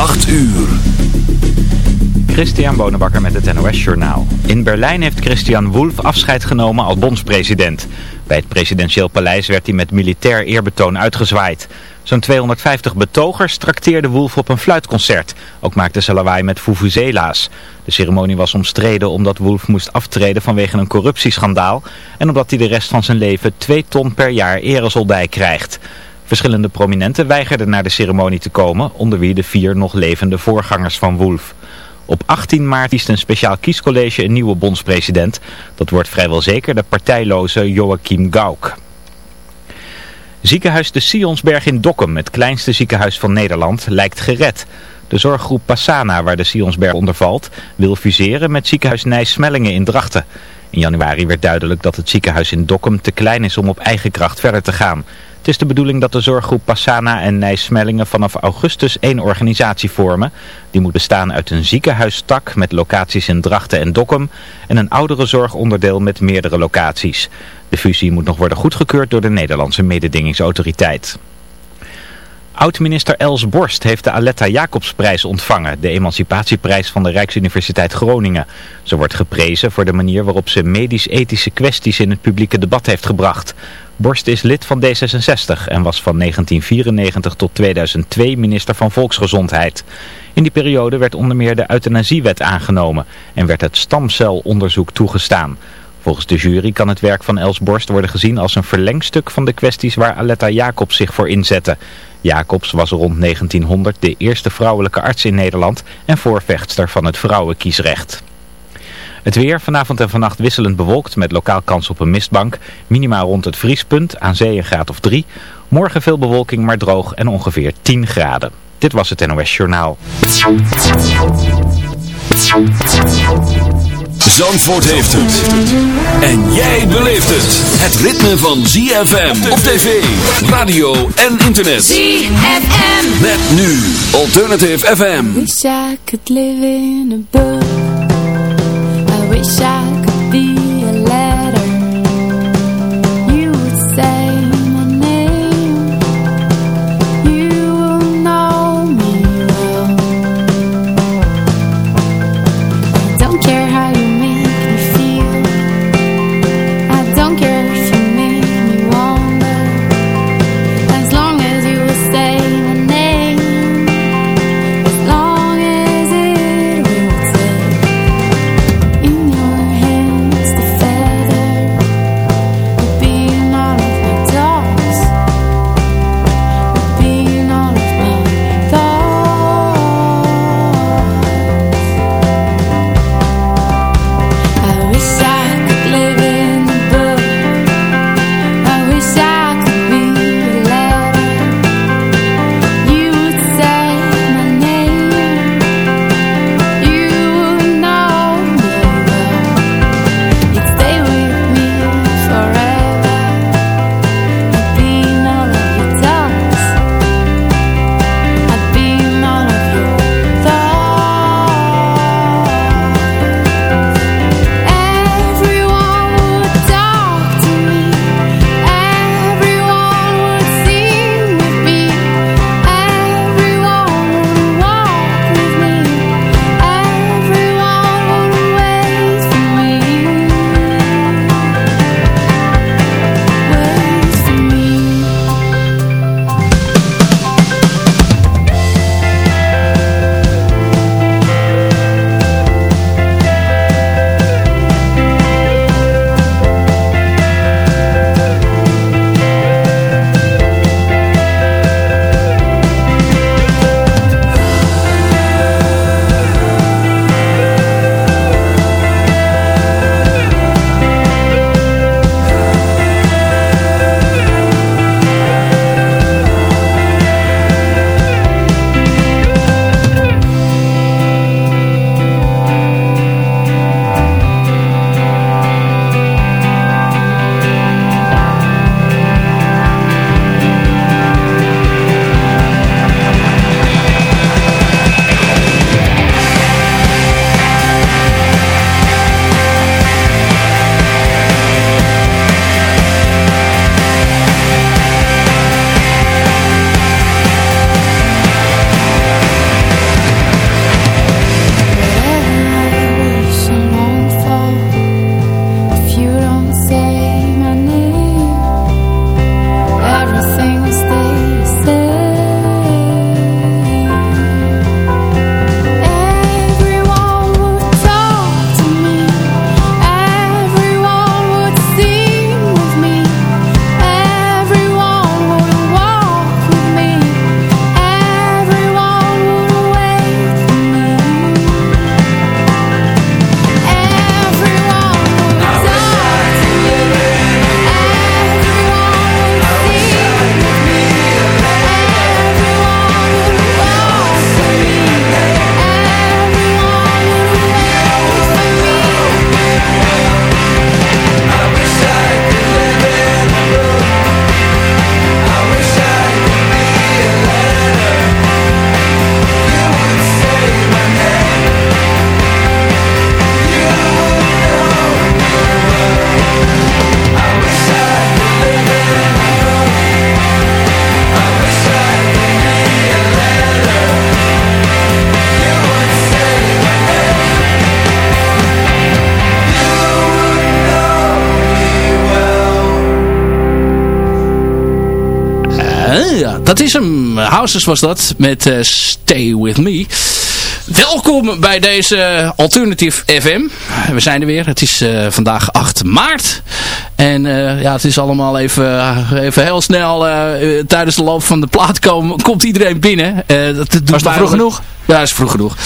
8 uur. Christian Bonenbakker met het NOS Journaal. In Berlijn heeft Christian Wolff afscheid genomen als bondspresident. Bij het presidentieel paleis werd hij met militair eerbetoon uitgezwaaid. Zo'n 250 betogers trakteerde Wolff op een fluitconcert. Ook maakte ze lawaai met vuvuzela's. De ceremonie was omstreden omdat Wolff moest aftreden vanwege een corruptieschandaal... en omdat hij de rest van zijn leven 2 ton per jaar eresoldij krijgt... Verschillende prominenten weigerden naar de ceremonie te komen, onder wie de vier nog levende voorgangers van Wolf. Op 18 maart kiest een speciaal kiescollege een nieuwe bondspresident. Dat wordt vrijwel zeker de partijloze Joachim Gauck. Ziekenhuis de Sionsberg in Dokkum, het kleinste ziekenhuis van Nederland, lijkt gered. De zorggroep Passana, waar de Sionsberg onder valt, wil fuseren met ziekenhuis Nijs-Smellingen in Drachten. In januari werd duidelijk dat het ziekenhuis in Dokkum te klein is om op eigen kracht verder te gaan. Het is de bedoeling dat de zorggroep Passana en Nijsmellingen vanaf augustus één organisatie vormen. Die moet bestaan uit een ziekenhuistak met locaties in Drachten en Dokkum en een oudere zorgonderdeel met meerdere locaties. De fusie moet nog worden goedgekeurd door de Nederlandse mededingingsautoriteit. Oud-minister Els Borst heeft de Aletta Jacobsprijs ontvangen, de emancipatieprijs van de Rijksuniversiteit Groningen. Ze wordt geprezen voor de manier waarop ze medisch-ethische kwesties in het publieke debat heeft gebracht. Borst is lid van D66 en was van 1994 tot 2002 minister van Volksgezondheid. In die periode werd onder meer de euthanasiewet aangenomen en werd het stamcelonderzoek toegestaan. Volgens de jury kan het werk van Els Borst worden gezien als een verlengstuk van de kwesties waar Aletta Jacobs zich voor inzette. Jacobs was rond 1900 de eerste vrouwelijke arts in Nederland en voorvechtster van het vrouwenkiesrecht. Het weer vanavond en vannacht wisselend bewolkt met lokaal kans op een mistbank. Minimaal rond het vriespunt, aan zee een graad of 3. Morgen veel bewolking, maar droog en ongeveer 10 graden. Dit was het NOS Journaal. Zandvoort heeft het. En jij beleeft het. Het ritme van ZFM op tv, radio en internet. ZFM. Met nu Alternative FM. Wish I could live in a book. I wish I could be Houses was dat met Stay With Me. Welkom bij deze Alternative FM. We zijn er weer. Het is uh, vandaag 8 maart. En uh, ja, het is allemaal even, even heel snel. Uh, tijdens de loop van de plaat komen, komt iedereen binnen. dat doet Was dat vroeg genoeg? Ja, dat is vroeg genoeg.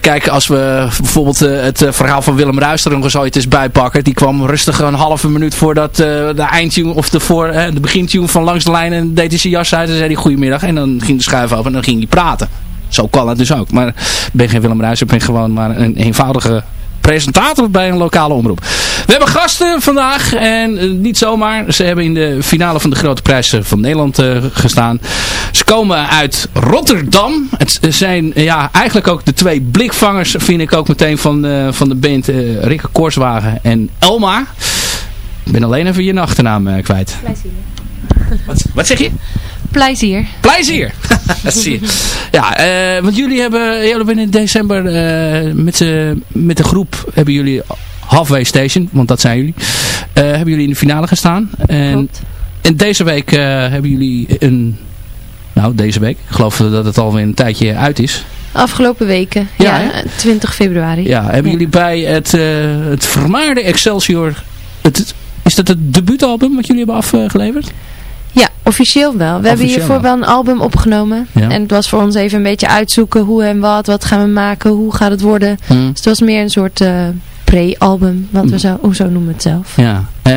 kijk, als we bijvoorbeeld het verhaal van Willem Ruister nog eens eens bijpakken. Die kwam rustig een halve minuut voordat de eindtune of de, voor, de begintune van Langs de Lijn. En deed hij zijn jas uit en zei hij goedemiddag. En dan ging de schuif open en dan ging hij praten. Zo kan het dus ook. Maar ik ben geen Willem Ruijs, ik ben gewoon maar een eenvoudige presentator bij een lokale omroep. We hebben gasten vandaag en uh, niet zomaar. Ze hebben in de finale van de grote prijzen van Nederland uh, gestaan. Ze komen uit Rotterdam. Het zijn ja, eigenlijk ook de twee blikvangers vind ik ook meteen van, van de band Rikke Korswagen en Elma. Ik ben alleen even je achternaam kwijt. Wat, wat zeg je? Plezier. Plezier. dat zie je. Ja, uh, want jullie hebben, jullie hebben in december uh, met, met de groep hebben jullie Halfway Station, want dat zijn jullie, hebben jullie in de finale gestaan. En, Klopt. en deze week hebben jullie een, nou deze week, ik geloof dat het alweer een tijdje uit is. Afgelopen weken, ja, ja 20 februari. Ja, hebben jullie bij het, het vermaarde Excelsior, het, is dat het debuutalbum wat jullie hebben afgeleverd? Ja, officieel wel. We hebben hiervoor wel een album opgenomen. En het was voor ons even een beetje uitzoeken hoe en wat. Wat gaan we maken? Hoe gaat het worden? Hmm. Dus het was meer een soort uh, pre-album. Wat we hmm. zo, hoe zo noemen we het zelf. Ja. Uh,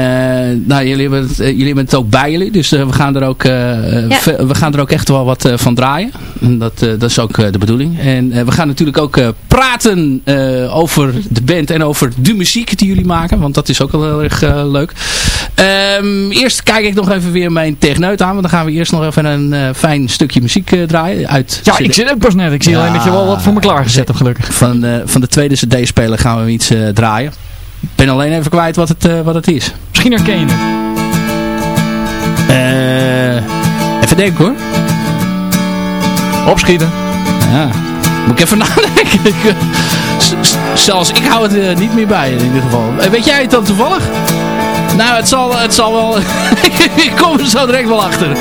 nou, jullie hebben, het, uh, jullie hebben het ook bij jullie. Dus we, gaan er ook, ja. we gaan er ook echt wel wat van draaien. En dat, dat is ook de bedoeling. En we gaan natuurlijk ook praten over de band en over de muziek die jullie maken. Want dat is ook wel heel erg leuk. Um, eerst kijk ik nog even weer mijn techneut aan. Want dan gaan we eerst nog even een uh, fijn stukje muziek uh, draaien. Uit ja, ik zit ook pas net. Ik zie alleen dat je wel wat voor me klaargezet hebt gelukkig. Van, uh, van de tweede cd-speler gaan we iets draaien. Ik ben alleen even kwijt wat het, wat het is. Misschien herken je het. even denken hoor. Opschieten. Ja, moet ik even nadenken. Zelfs ik hou het niet meer bij in ieder geval. Weet jij het dan toevallig? Nou, het zal, het zal wel... Ik kom er zo direct wel achter. Now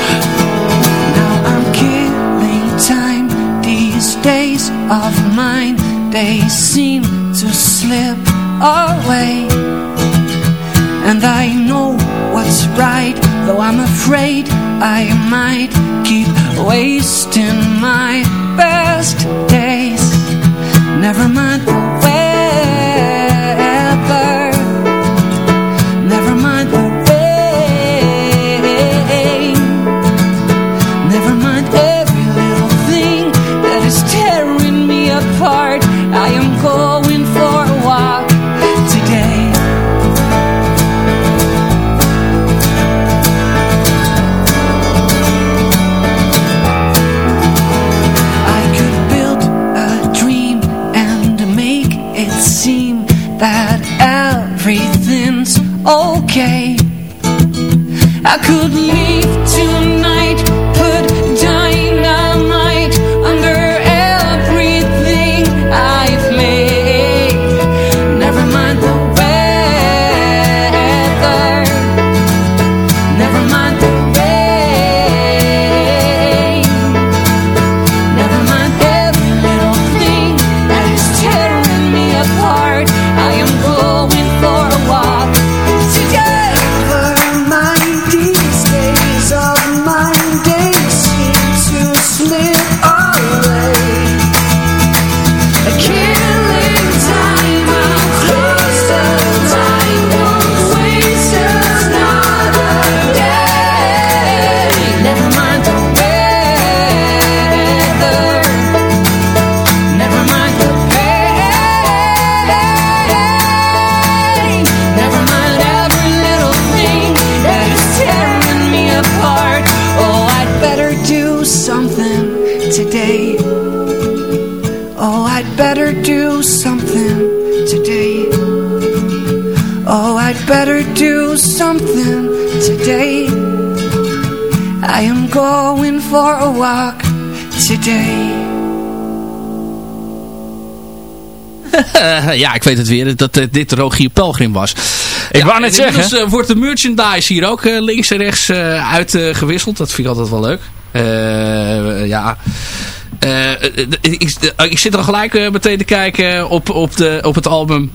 I'm killing time. These days of mine, they seem to slip away. And I know what's right, though I'm afraid I might keep wasting my best days. Never mind ja, ik weet het weer, dat uh, dit Rogier Pelgrim was. Ik ja, wou net zeggen. Uh, wordt de merchandise hier ook uh, links en rechts uitgewisseld. dat vind ik altijd wel leuk. ja... ik, ik, zit er al gelijk meteen te kijken op, op, de, op het album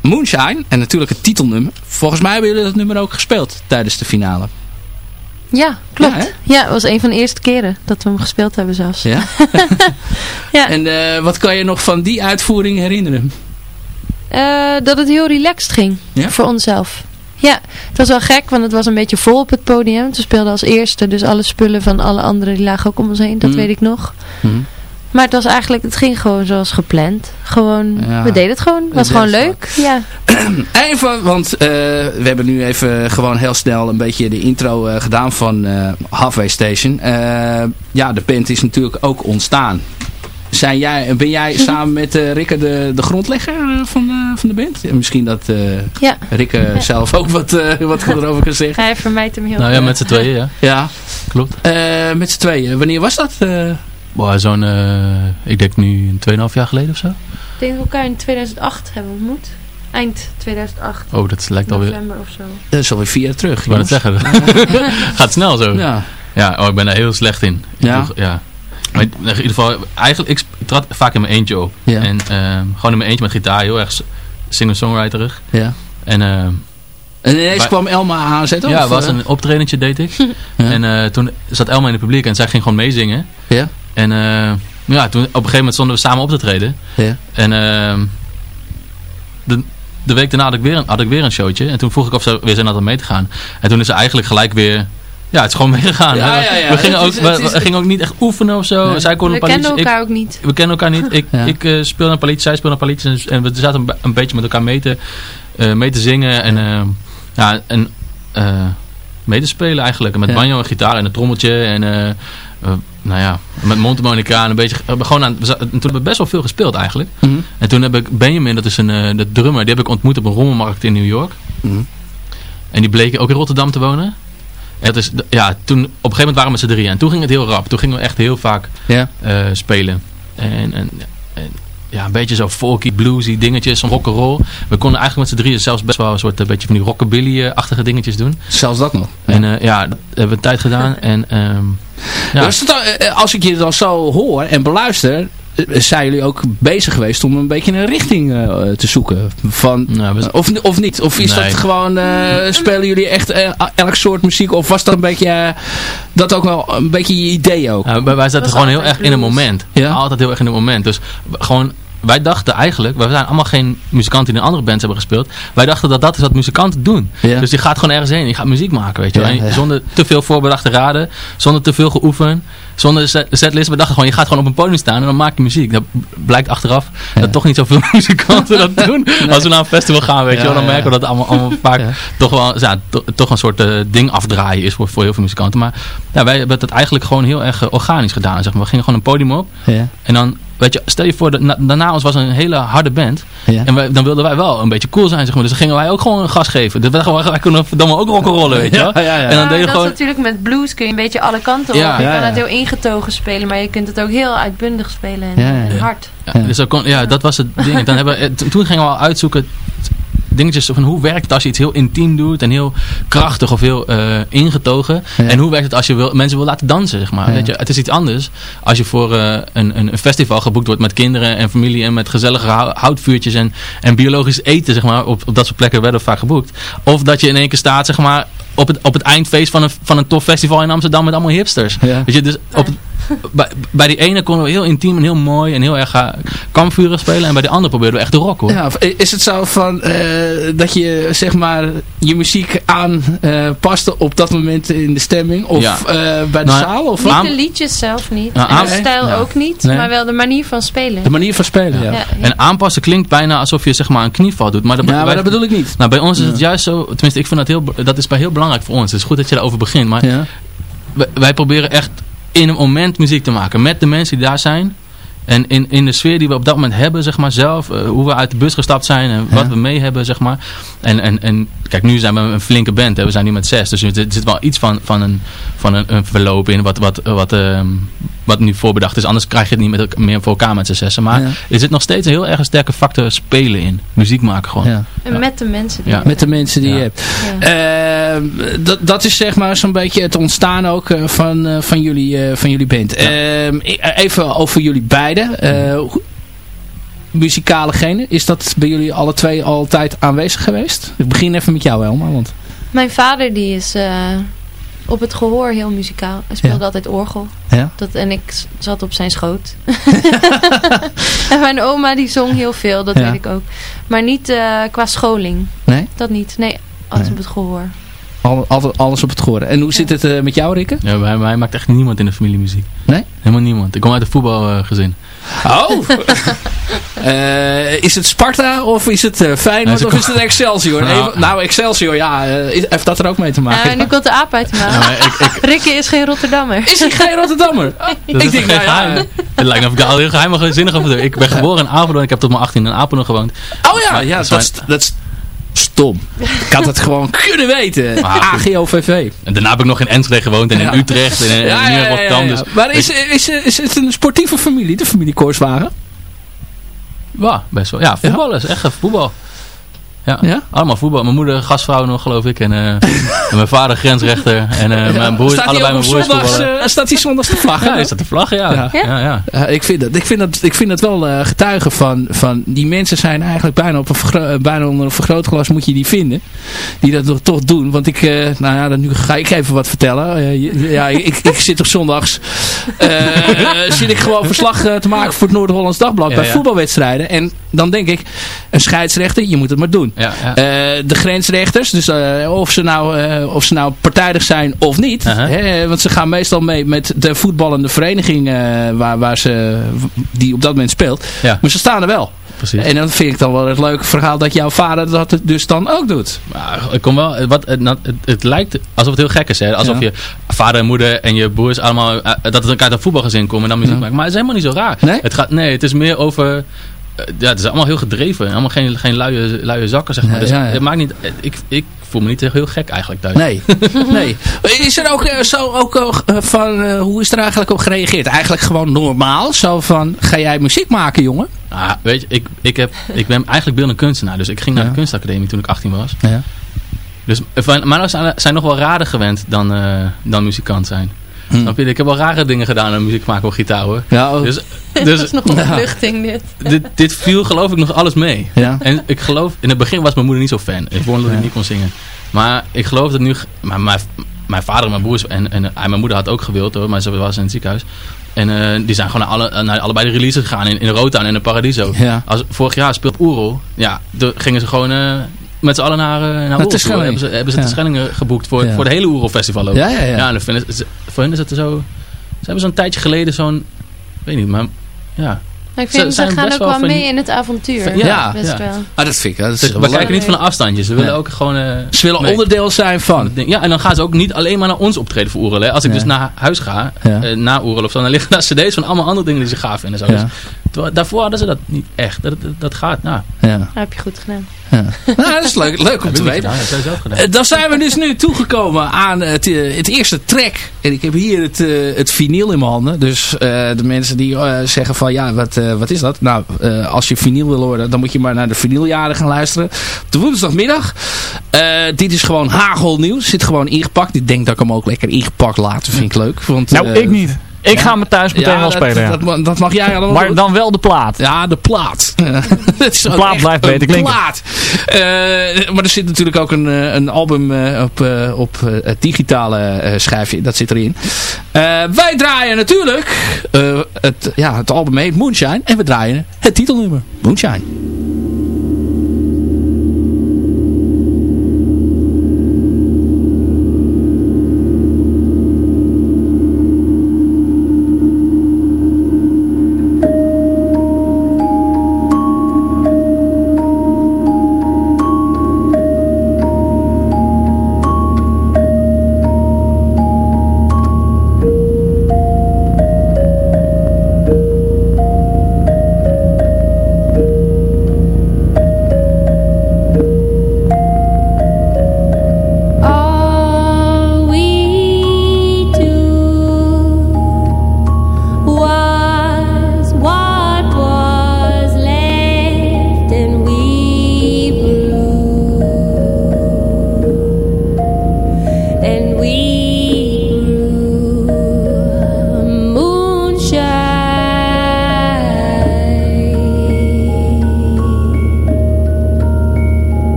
Moonshine. En natuurlijk het titelnummer. Volgens mij hebben jullie dat nummer ook gespeeld tijdens de finale. Ja, klopt. Ja, het was een van de eerste keren dat we hem gespeeld hebben zelfs. Ja? ja. En uh, wat kan je nog van die uitvoering herinneren? Uh, dat het heel relaxed ging. Ja? Voor onszelf. Ja, het was wel gek, want het was een beetje vol op het podium. Ze speelden als eerste, dus alle spullen van alle anderen die lagen ook om ons heen. Dat mm. weet ik nog. Mm. Maar het was eigenlijk, het ging gewoon zoals gepland. Gewoon, we deden het gewoon. Het was gewoon leuk. Ja. Even, want uh, we hebben nu even gewoon heel snel een beetje de intro uh, gedaan van uh, Halfway Station. ja, de band is natuurlijk ook ontstaan. Zijn jij, ben jij samen met Rikke de, de grondlegger van, de, van de band? Ja, misschien dat ja. Rikke zelf ook wat, wat erover kan zeggen. Hij vermijdt hem heel Nou ja, met z'n tweeën, ja. Ja, klopt. met z'n tweeën. Wanneer was dat? Zo'n, uh, ik denk nu 2,5 jaar geleden of zo. Ik denk dat we elkaar in 2008 hebben ontmoet. Eind 2008. Oh, dat lijkt alweer... November of zo. Dat is alweer vier jaar terug. Ik wou het zeggen. Gaat snel zo. Ja. Ja, oh, ik ben daar heel slecht in. Ja? ja. Maar in ieder geval, eigenlijk, ik trad vaak in mijn eentje op. Ja. En uh, gewoon in mijn eentje met gitaar, heel erg singer-songwriterig. Ja. En... Uh, en ineens kwam Elma aanzetten? Ja, was een optredentje deed ik. En uh, toen zat Elma in het publiek en zij ging gewoon meezingen. Ja. En uh, ja, toen op een gegeven moment stonden we samen op te treden. Ja. En uh, de, de week daarna had ik, weer een, had ik weer een showtje. En toen vroeg ik of ze weer zin hadden mee te gaan. En toen is ze eigenlijk gelijk weer... Ja, het is gewoon meegegaan. Ja, ja, ja. We, gingen ook, we, gingen ook niet echt oefenen of zo. Nee. Zij kon we kennen elkaar ook niet. We kennen elkaar niet. Ik, ik uh, speelde een paar liedjes, zij speelde een paar liedjes. En, we zaten een, een, beetje met elkaar mee te, uh, mee te zingen. En, uh, ja, en mee te spelen eigenlijk. Met banjo en gitaar en een trommeltje. En uh, nou ja, met mondharmonica en een beetje, uh, gewoon aan, toen hebben we best wel veel gespeeld eigenlijk. Mm -hmm. En toen heb ik Benjamin, dat is een uh, de drummer, die heb ik ontmoet op een rommelmarkt in New York. Mm -hmm. En die bleek ook in Rotterdam te wonen. En dat is, ja, toen, op een gegeven moment waren we met z'n drieën. En toen ging het heel rap. Toen gingen we echt heel vaak ja. spelen. En, en, en ja, een beetje zo folky, bluesy dingetjes, zo'n rock'n'roll. We konden eigenlijk met z'n drieën zelfs best wel een soort een beetje van die rockabilly-achtige dingetjes doen. Zelfs dat nog? En uh, ja, dat hebben we een tijd gedaan. En, um, ja. dus dat, als ik je dan zo hoor en beluister, zijn jullie ook bezig geweest om een beetje een richting uh, te zoeken? Van, nou, we... of, of niet? Of is nee. dat gewoon, uh, spelen jullie echt uh, elk soort muziek? Of was dat een beetje, dat ook wel een beetje je idee ook? Ja, wij zaten gewoon heel erg in een moment. Ja? Altijd heel erg in een moment. Dus gewoon wij dachten eigenlijk, we zijn allemaal geen muzikanten die in andere bands hebben gespeeld. Wij dachten dat dat is wat muzikanten doen. Ja. Dus je gaat gewoon ergens heen, je gaat muziek maken, weet je ja, ja. Zonder te veel voorbedachte raden, zonder te veel geoefend, zonder setlist. We dachten gewoon, je gaat gewoon op een podium staan en dan maak je muziek. Dat blijkt achteraf dat toch niet zoveel muzikanten dat doen. Nee. Als we naar een festival gaan, weet je wel, dan merken we dat het allemaal, allemaal vaak toch wel, ja, to, toch een soort uh, ding afdraaien is voor, voor heel veel muzikanten. Maar ja, wij hebben het eigenlijk gewoon heel erg uh, organisch gedaan. Zeg maar. We gingen gewoon een podium op en dan weet je, stel je voor, dat, na, daarna ons was een hele harde band. Ja. En wij, dan wilden wij wel een beetje cool zijn, zeg maar. Dus dan gingen wij ook gewoon een gas geven. Dus wij, wij kunnen dan ook rock'n'rollen, weet je wel. Ja, ja, en dan deed je dat gewoon... is natuurlijk met blues kun je een beetje alle kanten op. Je kan het heel ingetogen spelen, maar je kunt het ook heel uitbundig spelen en, en hard. Dus kon, ja, dat was het ding. Dan hebben, toen gingen we al uitzoeken dingetjes van hoe werkt het als je iets heel intiem doet en heel krachtig of heel uh, ingetogen. Ja. En hoe werkt het als je wil, mensen wil laten dansen, zeg maar. Ja. Weet je, het is iets anders als je voor uh, een, een festival geboekt wordt met kinderen en familie en met gezellige houtvuurtjes en, en biologisch eten, zeg maar. Op, op dat soort plekken werden we vaak geboekt. Of dat je in één keer staat, zeg maar, op het, op het eindfeest van een, van een tof festival in Amsterdam met allemaal hipsters. Ja. Weet je, dus op het, bij, bij die ene konden we heel intiem en heel mooi en heel erg uh, kampvuren spelen. En bij de andere probeerden we echt de rock hoor. Ja, is het zo van uh, dat je zeg maar je muziek aanpaste uh, op dat moment in de stemming? Of ja. bij de nou, zaal? Of niet de liedjes zelf niet. Nou, en de stijl ja. ook niet. Nee. Maar wel de manier van spelen. De manier van spelen, ja. En aanpassen klinkt bijna alsof je zeg maar een knieval doet. Maar dat, ja, maar wij, dat bedoel ik niet. Nou, bij ons is het juist zo. Tenminste, ik vind dat heel, dat is bij heel belangrijk voor ons. Het is goed dat je daarover begint. Maar wij, wij proberen echt in een moment muziek te maken. Met de mensen die daar zijn. En in, in de sfeer die we op dat moment hebben, zeg maar, zelf. Uh, hoe we uit de bus gestapt zijn en wat ja. we mee hebben, zeg maar. En, en, en kijk, nu zijn we een flinke band. Hè. We zijn nu met zes. Dus er zit wel iets van, van, een, van een, een verloop in wat, wat, wat, uh, wat nu voorbedacht is. Anders krijg je het niet met, meer voor elkaar met z'n zessen. Maar er zit nog steeds een heel erg sterke factor spelen in. Muziek maken gewoon. Ja. En met de mensen die je Met de mensen die je hebt. Uh, dat, dat is zeg maar zo'n beetje het ontstaan ook uh, van, uh, van, jullie, van jullie band. Ehm, even over jullie beiden. muzikale genen. Is dat bij jullie alle twee altijd aanwezig geweest? Ik begin even met jou Elma. Want... Mijn vader die is op het gehoor heel muzikaal. Hij speelde altijd orgel. Ja? Dat, en ik zat op zijn schoot. en mijn oma die zong heel veel, dat weet ik ook. Maar niet uh, qua scholing. Nee? Dat niet. Nee, alles op het gehoor. Al, alles op het gehoor. En hoe zit het uh, met jou, Rikke? Ja, bij mij maakt echt niemand in de familie muziek. Nee? Helemaal niemand. Ik kom uit een voetbalgezin. Oh! uh, is het Sparta of is het uh, Feyenoord of is het Excelsior? Nou, nou Excelsior, ja. Uh, heeft dat er ook mee te maken? Ja, nu komt de aap uit de maag. Rikke is geen Rotterdammer. Is hij geen Rotterdammer? ik denk, nou ja. Het lijkt me of ik al heel geheim zinnig over Ik ben geboren in Apeldoorn. Ik heb tot mijn 18 in Apeldoorn gewoond. Oh ja, ja dat, dat is stom. Ik had het gewoon kunnen weten. AGOVV. En daarna heb ik nog in Enschede gewoond en in Utrecht en in, ja, ja, Rotterdam. Dus maar is, is, is, is het een sportieve familie, de familie Korswagen? Ja, best wel. Ja, voetbal is echt voetbal. Ja, ja, allemaal voetbal. Mijn moeder gastvrouw nog, geloof ik. En, uh, en mijn vader grensrechter. En uh, mijn broers, allebei mijn broers zondags, uh, Staat hij zondags te vlaggen? Ja, is dat de vlag, ja. ja. ja, ik, vind dat, ik, vind dat, ik vind dat wel getuigen van, van... Die mensen zijn eigenlijk bijna, op een bijna onder een vergrootglas moet je die vinden. Die dat toch, toch doen. Want ik, nou ja, dan nu ga ik even wat vertellen. ja, ik, ik zit toch zondags... zit ik gewoon verslag te maken voor het Noord-Hollands Dagblad. bij voetbalwedstrijden. En dan denk ik, een scheidsrechter, je moet het maar doen. Ja, ja. Uh, de grensrechters, dus uh, of, ze nou, uh, of ze nou partijdig zijn of niet. -huh. hè, want ze gaan meestal mee met de voetballende vereniging waar, waar ze, die op dat moment speelt. Ja. Maar ze staan er wel. Precies. En dan vind ik dan wel het leuke verhaal dat jouw vader dat dus dan ook doet. Maar ik kom wel, wat, het, het, het, lijkt alsof het heel gek is. Hè? Alsof ja. je vader en moeder en je broers allemaal, dat het elkaar uit een voetbalgezin komen en dan muziek ja. maken. Maar het is helemaal niet zo raar. Nee? Het gaat, nee, het is meer over ja, het is allemaal heel gedreven. Allemaal geen, geen luie, luie zakken, zeg maar. Dus ja, ja. het maakt niet... Ik, ik voel me niet heel gek eigenlijk thuis. Nee. nee. Is er ook uh, zo ook uh, van... Uh, hoe is er eigenlijk op gereageerd? Eigenlijk gewoon normaal? Zo van... Ga jij muziek maken, jongen? Ah, weet je, ik, ik, heb, ik ben eigenlijk beeldend kunstenaar. Dus ik ging naar de kunstacademie toen ik 18 was. Ja. Dus van, maar zijn, zijn nog wel raarder gewend dan, dan muzikant zijn. Hm. Snap je? Ik heb wel rare dingen gedaan aan muziek maken op gitaar hoor. Ja, ook. Dus, dus, dat is nog een opluchting dit. dit. Dit viel geloof ik nog alles mee. Ja. En ik geloof, in het begin was mijn moeder niet zo fan. Ik vond dat ik niet kon zingen. Maar ik geloof dat nu, maar mijn, mijn vader en mijn broers en, en, en mijn moeder had ook gewild hoor, maar ze was in het ziekenhuis. En uh, die zijn gewoon naar, alle, naar allebei de releases gegaan in, in Rotown en in Paradiso. Ja. Als, vorig jaar speelt Oerol, ja, gingen ze gewoon... Uh, met z'n allen naar, uh, naar. Hebben ze, hebben ze ja. de Schellingen geboekt voor, ja. voor de hele Oerol Festival ook. Ja, ja, ja. ja en dan vinden ze, voor hen is het zo... Ze hebben zo'n tijdje geleden zo'n... weet niet, maar... Ja, maar ik vind, ze, ze gaan ook wel mee in het avontuur. Ja, ja. best ja. wel. Ah, dat vind ik. Dat is we kijken niet van een afstandje. Ze willen ook gewoon... Uh, ze willen mee. onderdeel zijn van. Ja, en dan gaan ze ook niet alleen maar naar ons optreden voor Oerel. Als ik dus naar huis ga, uh, na Oerel of zo, dan liggen daar cd's van allemaal andere dingen die ze gaaf vinden. Zo. Dus, daarvoor hadden ze dat niet echt. Dat, dat, dat gaat, nou. Ja. Dat heb je goed gedaan. Ja. nou, dat is leuk, leuk om te weten. Gedaan, dan zijn we dus nu toegekomen aan het, het eerste track. En ik heb hier het, uh, het vinyl in mijn handen. Dus uh, de mensen die uh, zeggen van ja, wat, wat is dat? Nou, als je vinyl wil horen, dan moet je maar naar de vinyljaren gaan luisteren. Op de woensdagmiddag. dit is gewoon hagelnieuws. Zit gewoon ingepakt. Ik denk dat ik hem ook lekker ingepakt laat. vind ik leuk. Want, nou, ik niet. Ik ga me thuis meteen wel spelen. Dat, dat, dat, mag jij allemaal Maar dan wel de plaat. Ja, de plaat. de plaat blijft beter klinken. plaat. Uh, maar er zit natuurlijk ook een, een album uh, op, op het digitale schijfje. Dat zit erin. wij draaien natuurlijk het, ja, het album heet Moonshine. En we draaien het titelnummer. Moonshine.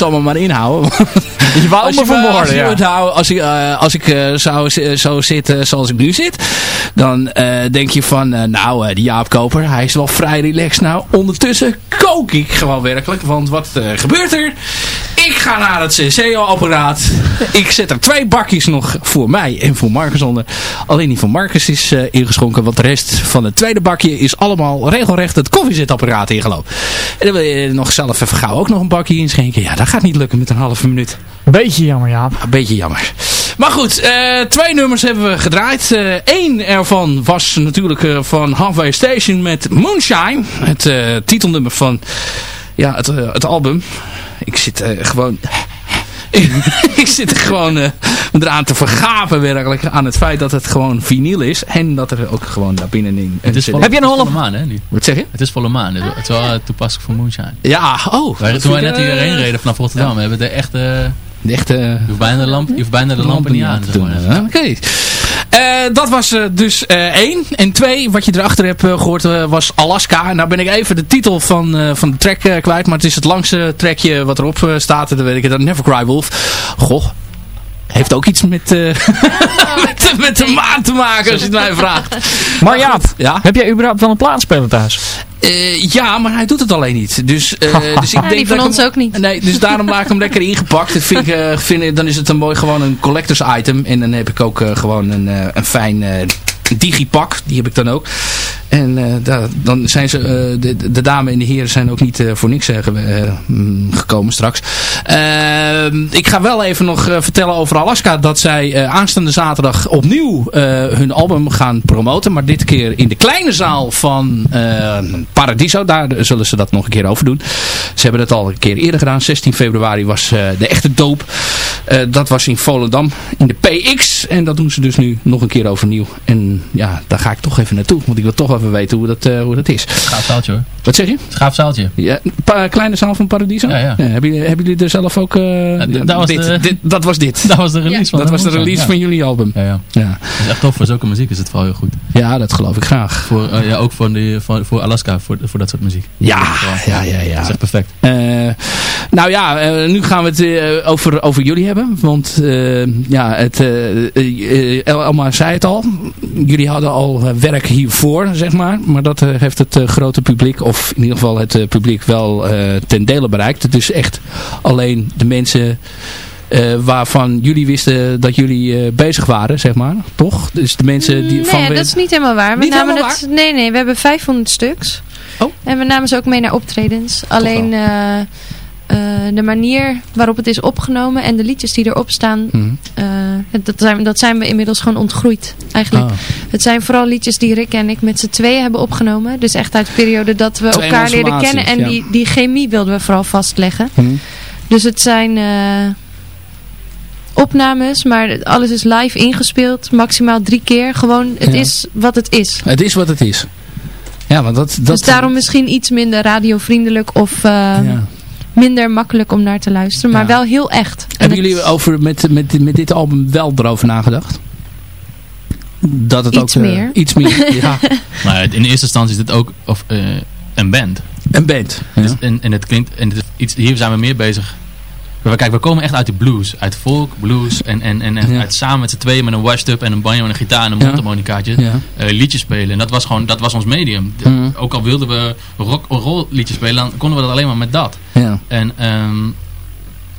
Zal me maar inhouden. je wou me vermoorden, ja. Nou, als ik, uh, als ik uh, zou zo zitten zoals ik nu zit, dan uh, denk je van, nou, die Jaap Koper, hij is wel vrij relaxed. Nou, ondertussen kook ik gewoon werkelijk. Want wat gebeurt er? Ga naar het CC-apparaat. Ik zet er twee bakjes nog voor mij en voor Marcus onder. Alleen die van Marcus is ingeschonken, want de rest van het tweede bakje is allemaal regelrecht het koffiezetapparaat ingelopen. En dan wil je nog zelf even gauw ook nog een bakje inschenken. Ja, dat gaat niet lukken met een halve minuut. Beetje jammer, ja. Een beetje jammer. Maar goed, uh, twee nummers hebben we gedraaid. Eén uh, ervan was natuurlijk uh, van Halfway Station met Moonshine. Het titelnummer van ja, het, het album. Ik zit gewoon ik zit er gewoon uh, eraan te vergaven werkelijk aan het feit dat het gewoon vinyl is. En dat er ook gewoon daar binnenin... Het is heb je een volle maan hè nu? Wat zeg je? Het is volle maan. Het is wel toepasselijk voor Moonshine. Ja, oh. Wij, toen wij net hierheen reden vanaf Rotterdam, ja. hebben de echte... De echte... Je hoeft bijna de, lamp, je hoeft bijna de lampen niet aan te doen. Oké. Okay. Uh, dat was uh, dus uh, één. En twee, wat je erachter hebt gehoord, was Alaska. En nou ben ik even de titel van, van de track kwijt. Maar het is het langste trackje wat erop staat. Dan weet ik het. Never Cry Wolf. Goh, heeft ook iets met, uh, met, met, de maan te maken, als je het mij vraagt. Maar Jaap, ja? heb jij überhaupt wel een plaatspeler thuis? Uh, ja, maar hij doet het alleen niet. Dus, uh, dus ik ja, denk die van ons ook niet. Nee, dus daarom maak ik hem lekker ingepakt. Vind ik, uh, vind, dan is het een mooi gewoon een collectors item. En dan heb ik ook gewoon een, een fijn digipak. Die heb ik dan ook. En da, dan zijn ze, uh, de, de en de heren zijn ook niet uh, voor niks mm, gekomen straks. Ehm, ik ga wel even nog vertellen over Alaska. Dat zij aanstaande zaterdag opnieuw hun album gaan promoten. Maar dit keer in de kleine zaal van Paradiso. Daar zullen ze dat nog een keer over doen. Ze hebben het al een keer eerder gedaan. 16 februari was de echte doop. Dat was in Volendam in de PX. En dat doen ze dus nu nog een keer overnieuw. En ja, daar ga ik toch even naartoe. Want ik wil toch even weten hoe dat, uh, hoe dat is. Gaaf zaaltje hoor. Wat zeg je? Gaaf zaaltje. Ja, een kleine zaal van Paradiso? Ja, ja. ja hebben, jullie, hebben jullie er zelf ook... Dat, was dit, de, dit, dat was dit. Dat was de release van Dat was de release van jullie album. Ja, ja. ja. Dat is echt tof. Voor zulke muziek is het vooral heel goed. Ja, dat geloof ik graag. Voor, uh, ja, ook voor, die, voor, voor Alaska, voor, voor dat soort muziek. Ja, ja, ja. ja. Dat is echt perfect. nou ja, nu gaan we het over, over jullie hebben. Want ja, het, Elma zei het al. Jullie hadden al werk hiervoor, zeg maar. Maar dat heeft het grote publiek, of in ieder geval het publiek, wel ten dele bereikt. Het is echt alleen de mensen... Uh, waarvan jullie wisten dat jullie uh, bezig waren, zeg maar. Toch? Dus de mensen die... Nee, van dat is niet helemaal waar. We niet namen helemaal het, waar? Nee, nee, we hebben 500 stuks. Oh. En we namen ze ook mee naar optredens. Alleen uh, de manier waarop het is opgenomen en de liedjes die erop staan... Mm -hmm. dat, zijn, dat zijn we inmiddels gewoon ontgroeid, eigenlijk. Ah. Het zijn vooral liedjes die Rick en ik met z'n tweeën hebben opgenomen. Dus echt uit de periode dat we Twee elkaar leerden kennen. En ja. die, die chemie wilden we vooral vastleggen. Mm -hmm. Dus het zijn uh, opnames, maar alles is live ingespeeld. Maximaal drie keer. Gewoon, het Ja. is wat het is. Het is wat het is. Ja, want dat... dat dus daarom misschien iets minder radiovriendelijk of uh, Ja. minder makkelijk om naar te luisteren. Maar Ja. wel heel echt. En Hebben het- jullie over, met, met, met dit album wel erover nagedacht? Dat het Iets ook... eh, meer. iets meer, ja. Maar in eerste instantie is dit ook of, uh, een band. Een band. Ja. Dus, en, en het klinkt, en het is iets, hier zijn we meer bezig. Kijk, we komen echt uit de blues. Uit folk, blues en, en, en, en Ja. uit samen met z'n tweeën met een washed-up en een banjo en een gitaar en een mondharmonicaatje Ja. eh, liedjes spelen. En dat was gewoon, dat was ons medium. De- Mhm. Ook al wilden we rock roll liedjes spelen, dan konden we dat alleen maar met dat. Ja. En ehm,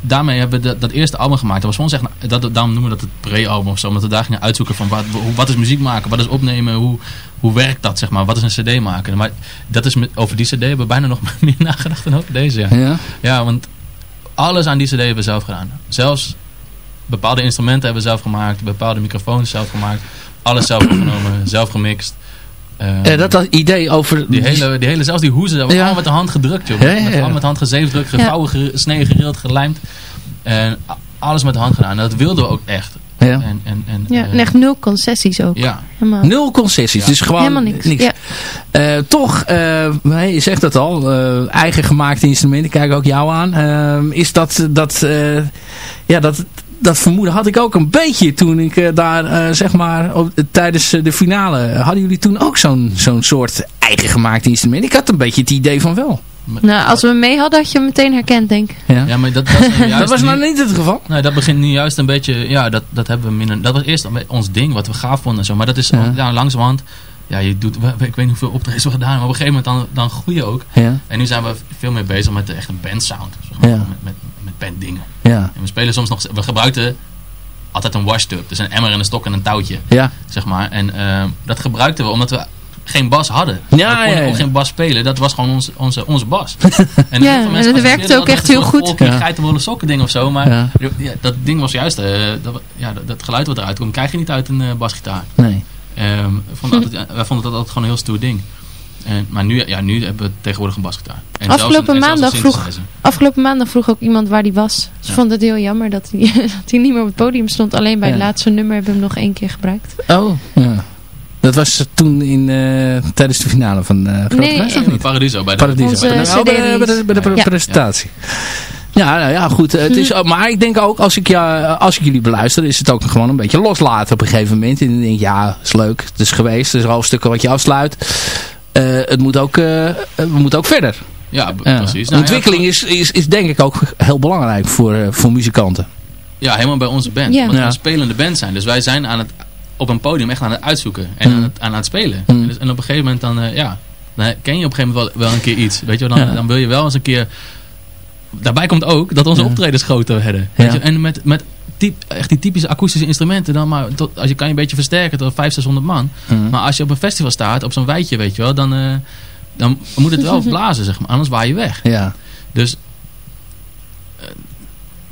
daarmee hebben we dat, dat eerste album gemaakt. Dat was ons echt, dat, daarom noemen we dat het pre-album of zo. Omdat we daar gingen uitzoeken van wat, wat is muziek maken, wat is opnemen, hoe, hoe werkt dat zeg maar, wat is een cd maken. Maar dat is met, over die cd hebben we bijna nog meer nagedacht dan over deze. Ja. ja, want alles aan die cd hebben we zelf gedaan. Zelfs bepaalde instrumenten hebben we zelf gemaakt, bepaalde microfoons zelf gemaakt. Alles zelf opgenomen, zelf gemixt. Ehm, Eh, dat, dat idee over... die hele, die hele, zelfs die hoezen, dat was Ja. allemaal met de hand gedrukt, joh. Ja, ja, Met, allemaal met de hand gezeefdrukt, gevouwen, ge, snee, gerild, gelijmd. En alles met de hand gedaan. En dat wilden we ook echt. Ja. En, en, en, Ja, eh, en echt nul concessies ook. ja. Helemaal, Nul concessies, Ja. dus gewoon helemaal niks. Ja. Eh, toch, eh, nee, je zegt dat al, eh, eigen gemaakte instrumenten, kijk ook jou aan. Is dat, dat, eh, ja, dat, dat vermoeden had ik ook een beetje toen ik daar, eh, zeg maar, op, tijdens de finale, hadden jullie toen ook zo'n zo'n soort eigen gemaakte instrument? Ik had een beetje het idee van wel. Nou, als we hem mee hadden, had je hem meteen herkend, denk ik. Ja, ja maar dat, dat, juist dat was nou niet het geval? Nee, dat begint nu juist een beetje... Ja, dat, dat hebben we minder... Dat was eerst ons ding, wat we gaaf vonden en zo. Maar dat is ja. ja langzamerhand... Ja, je doet... Ik weet niet hoeveel optredens we gedaan maar op een gegeven moment dan, dan groei je ook. Ja. En nu zijn we veel meer bezig met de echte bandsound. Zeg ja. Met, met, met banddingen. Ja. En we spelen soms nog... We gebruikten altijd een washtub. Dus een emmer en een stok en een touwtje. Ja. Zeg maar. En uh, dat gebruikten we omdat we geen bas hadden. Ja, we konden ook geen bas spelen. Dat was gewoon onze, onze, onze bas. en ja, en dat werkte ook echt heel goed. Ja. geitenwolle sokken ding of zo. Maar ja. dat ding was juist... Uh, dat, ja, dat, geluid wat eruit komt, krijg je niet uit een uh, basgitaar. Nee. Um, vond altijd, wij vonden dat altijd gewoon een heel stoer ding. En, maar nu, ja, nu hebben we tegenwoordig een basgitaar. En afgelopen, maandag vroeg, afgelopen maandag vroeg ook iemand waar die was. Ze vond het heel jammer dat hij, dat hij niet meer op het podium stond. Alleen bij het laatste nummer hebben we hem nog één keer gebruikt. Oh, ja. Dat was toen in, uh, tijdens de finale van uh, Grote nee, Prijs, of niet? Paradiso. Bij de, Paradiso. Bij de, bij de, bij de, bij de presentatie. Ja, nou ja, goed. Het is, hm. maar ik denk ook, als ik, ja, als ik jullie beluister, is het ook gewoon een beetje loslaten op een gegeven moment. En dan denk ja, is leuk. Het is geweest. Het is hoofdstukken wat je afsluit. Uh, het moet ook, we moeten ook verder. Ja, precies. Nou, ontwikkeling is, is, is denk ik ook heel belangrijk voor, voor muzikanten. Ja, helemaal bij onze band. Ja. Want we een spelende band zijn. Dus wij zijn aan het op een podium echt aan het uitzoeken en mm. aan, het, aan het spelen. Mm. En, dus, en, op een gegeven moment dan, uh, ja, dan ken je op een gegeven moment wel, wel een keer iets. Weet je, dan, dan wil je wel eens een keer... Daarbij komt ook dat onze optredens groter werden. Weet je? En met, met typ, echt die typische akoestische instrumenten, dan maar tot, als je kan je een beetje versterken tot 500, 600 man. Mm. Maar als je op een festival staat, op zo'n weidje, weet je wel, dan, uh, dan moet het wel blazen, zeg maar. Anders waai je weg. Ja. Dus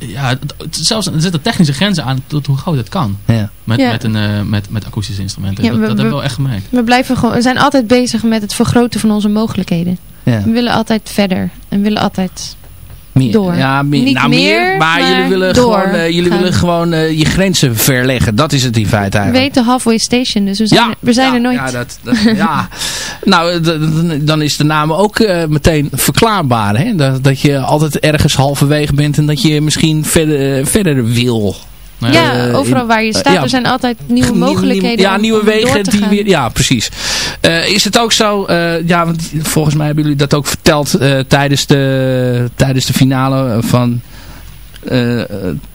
ja, zelfs er zitten technische grenzen aan tot hoe groot het kan. Ja. Met, Met, een, uh, met, met akoestische instrumenten. Ja, dat, dat hebben we wel echt gemerkt. We, blijven gewoon, we zijn altijd bezig met het vergroten van onze mogelijkheden. Ja. We willen altijd verder. En willen altijd meer. Door. Ja, meer, Niet nou, meer, maar, jullie willen gewoon, uh, jullie willen gewoon uh, je grenzen verleggen. Dat is het in feite eigenlijk. We weten halfway station, dus we zijn, ja, we zijn ja, er nooit. Ja, dat, dat ja. nou, dan is de naam ook uh, meteen verklaarbaar. Hè? Dat, dat je altijd ergens halverwege bent en dat je misschien verder, verder wil. Ja, uh, overal waar je staat. er zijn altijd nieuwe mogelijkheden. ja, nieuwe wegen. die weer, ja, precies. Uh, is het ook zo, ja, want volgens mij hebben jullie dat ook verteld tijdens, de, tijdens de finale van...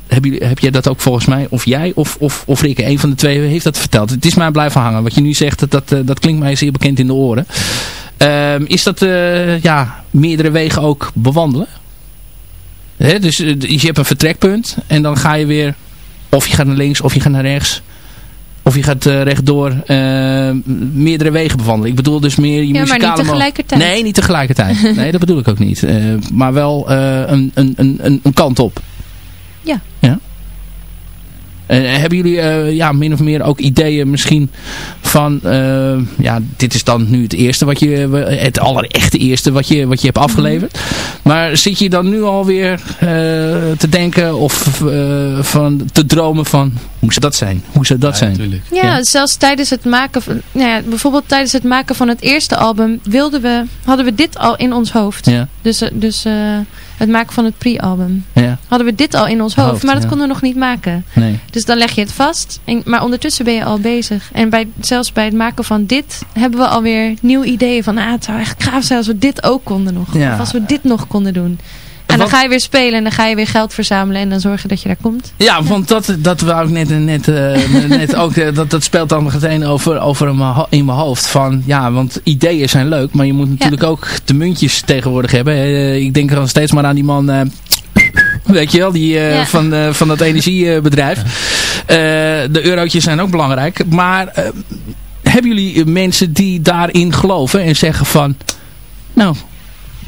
heb, jullie, heb jij dat ook volgens mij, of jij of, of, of Rikke, een van de twee heeft dat verteld. Het is mij blijven hangen. Wat je nu zegt, dat, dat, dat klinkt mij zeer bekend in de oren. Ehm, is dat ja, meerdere wegen ook bewandelen? Hè, dus je hebt een vertrekpunt en dan ga je weer of je gaat naar links, of je gaat naar rechts. Of je gaat uh, rechtdoor uh, meerdere wegen bewandelen. Ik bedoel dus meer je ja, muzikale... maar niet tegelijkertijd. Nee, niet tegelijkertijd. nee, dat bedoel ik ook niet. Uh, maar wel een, een, een, een kant op. Ja. Ja. Uh, hebben jullie uh, ja, min of meer ook ideeën misschien van, uh, ja, dit is dan nu het eerste wat je, het allerechte eerste wat je, wat je hebt afgeleverd. Mhm. Maar zit je dan nu alweer te denken of van te dromen van, hoe zou dat zijn? Hoe zou dat ja, zijn? Ja, ja, zelfs tijdens het maken van, nou ja, bijvoorbeeld tijdens het maken van het eerste album wilden we, hadden we dit al in ons hoofd. Ja. Dus, dus het maken van het pre-album. Ja. Hadden we dit al in ons hoofd, maar dat konden we nog niet maken. Nee. Dus dan leg je het vast. En, maar ondertussen ben je al bezig. En bij, zelfs bij het maken van dit hebben we alweer nieuwe ideeën van... Ah, het zou echt gaaf zijn als we dit ook konden nog. Of als we dit nog konden doen. En dan ga je weer spelen en dan ga je weer geld verzamelen en dan zorgen dat je daar komt. Ja, want dat, dat wou ik net, net, uh, net ook, uh, dat, dat speelt dan meteen over, over in mijn hoofd. Van, ja, want ideeën zijn leuk, maar je moet natuurlijk ook de muntjes tegenwoordig hebben. Uh, ik denk er steeds maar aan die man... Weet je wel, die, ja. van, van dat energiebedrijf. de eurotjes zijn ook belangrijk. Maar hebben jullie mensen die daarin geloven en zeggen van... Nou,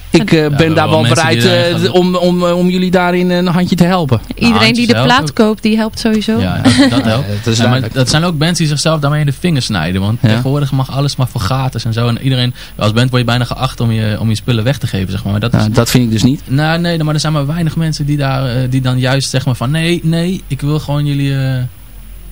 ik uh, ben daar wel bereid uh, om, om, om jullie daarin een handje te helpen. Iedereen die de plaat koopt, die helpt sowieso. Ja, dat, helpt. dat, is maar dat zijn ook bands die zichzelf daarmee in de vingers snijden. Want tegenwoordig mag alles maar voor gratis en zo. En iedereen, als band word je bijna geacht om je, om je spullen weg te geven. Zeg maar. maar dat, is, dat vind ik dus niet. Nou, nee, maar er zijn maar weinig mensen die, daar, uh, die dan juist zeggen van nee, nee, ik wil gewoon jullie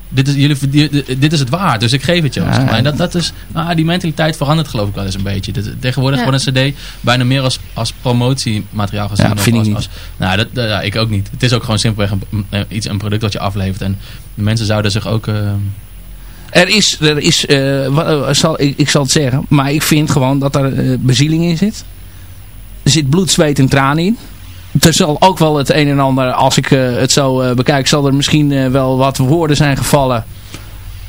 dit is, jullie, dit is het waard, dus ik geef het je. En dat, dat is, ah, die mentaliteit verandert geloof ik wel eens een beetje. tegenwoordig ja. wordt een cd bijna meer als, als promotiemateriaal gezien. Ja, vind ik niet. nou, dat, ja, ik ook niet. Het is ook gewoon simpelweg een, iets, een product dat je aflevert. En mensen zouden zich ook... Uh, er is, er is uh, zal, ik, ik zal het zeggen, maar ik vind gewoon dat er uh, bezieling in zit. er zit bloed, zweet en tranen in. Er zal ook wel het een en ander, als ik het zo bekijk, zal er misschien wel wat woorden zijn gevallen.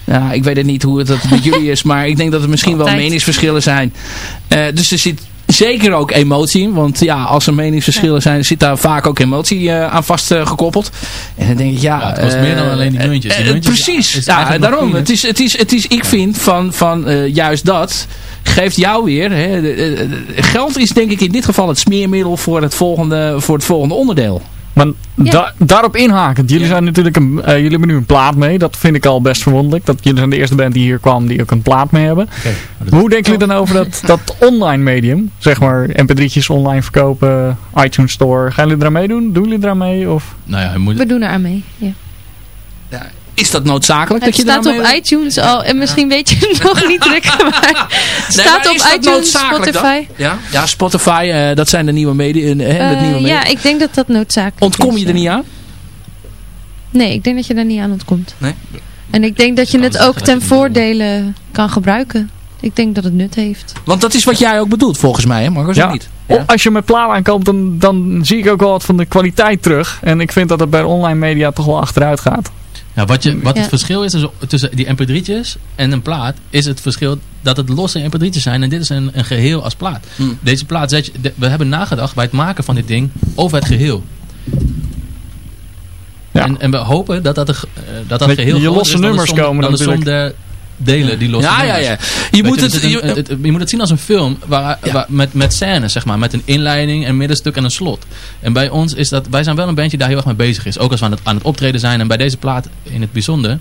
Ja, ik weet het niet hoe het met jullie is, maar ik denk dat er misschien wel meningsverschillen zijn. dus er zit zeker ook emotie. Want ja, als er meningsverschillen zijn, zit daar vaak ook emotie uh, aan vastgekoppeld. Uh, en dan denk ik, ja... ja het was meer dan alleen die eh, muntjes. Die muntjes precies, ja, daarom. Het is, het, is, het is, ik vind van, van juist dat geeft jou weer... Hè, geld is denk ik in dit geval het smeermiddel voor het volgende, voor het volgende onderdeel. Maar daarop inhakend. Jullie zijn natuurlijk een, uh, jullie hebben nu een plaat mee. Dat vind ik al best verwonderlijk. Dat jullie zijn de eerste band die hier kwam die ook een plaat mee hebben. Hoe denken jullie dan over dat, dat online medium? Zeg maar mp3'tjes online verkopen, iTunes Store. Gaan jullie eraan meedoen? Doen jullie eraan mee? Of? Nou ja, moet... We doen eraan mee, ja. ja is dat noodzakelijk? Het dat je staat op iTunes al. En misschien weet je het nog niet drukken. Maar het staat op iTunes, Spotify. Ja, ja Spotify. Uh, dat zijn de nieuwe media. Uh, uh, nieuwe ja, ik denk dat dat noodzakelijk Ontkom is. je er niet aan? Nee, ik denk dat je daar niet aan ontkomt. Nee? En ik denk dat je het ook ten voordele kan gebruiken. Ik denk dat het nut heeft. Want dat is wat jij ook bedoelt volgens mij, hè Marcus? Ja. Niet? Ja. Als je met plaat aankomt, dan, dan zie ik ook wel wat van de kwaliteit terug. En ik vind dat het bij online media toch wel achteruit gaat. Ja, wat, je, wat het verschil is tussen die mp3'tjes en een plaat, is het verschil dat het losse mp3'tjes zijn en dit is een, een geheel als plaat. Hmm. Deze plaat, zet je, we hebben nagedacht bij het maken van dit ding over het geheel. Ja. En, en we hopen dat dat, een, uh, dat, dat geheel je losse nummers komen dan de som der delen die los ja, ja, ja. Je, moet het, je, het, je, moet het zien als een film waar, waar, met, met scènes, zeg maar. Met een inleiding, een middenstuk en een slot. En bij ons is dat... Wij zijn wel een bandje daar heel erg mee bezig is. Ook als we aan het, aan het optreden zijn. En bij deze plaat in het bijzonder.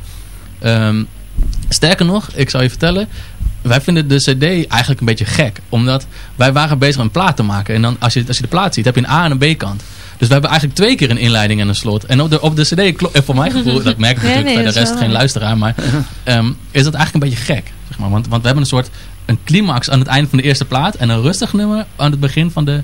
Um, sterker nog, ik zal je vertellen wij vinden de cd eigenlijk een beetje gek. Omdat wij waren bezig een plaat te maken. En dan als je, als je de plaat ziet, heb je een A en een B kant. Dus we hebben eigenlijk twee keer een inleiding en een slot. En op de, op de cd, en voor mijn gevoel, dat merk ik natuurlijk bij de rest geen luisteraar, maar um, is dat eigenlijk een beetje gek. Zeg maar. want, want we hebben een soort een climax aan het einde van de eerste plaat en een rustig nummer aan het begin van de,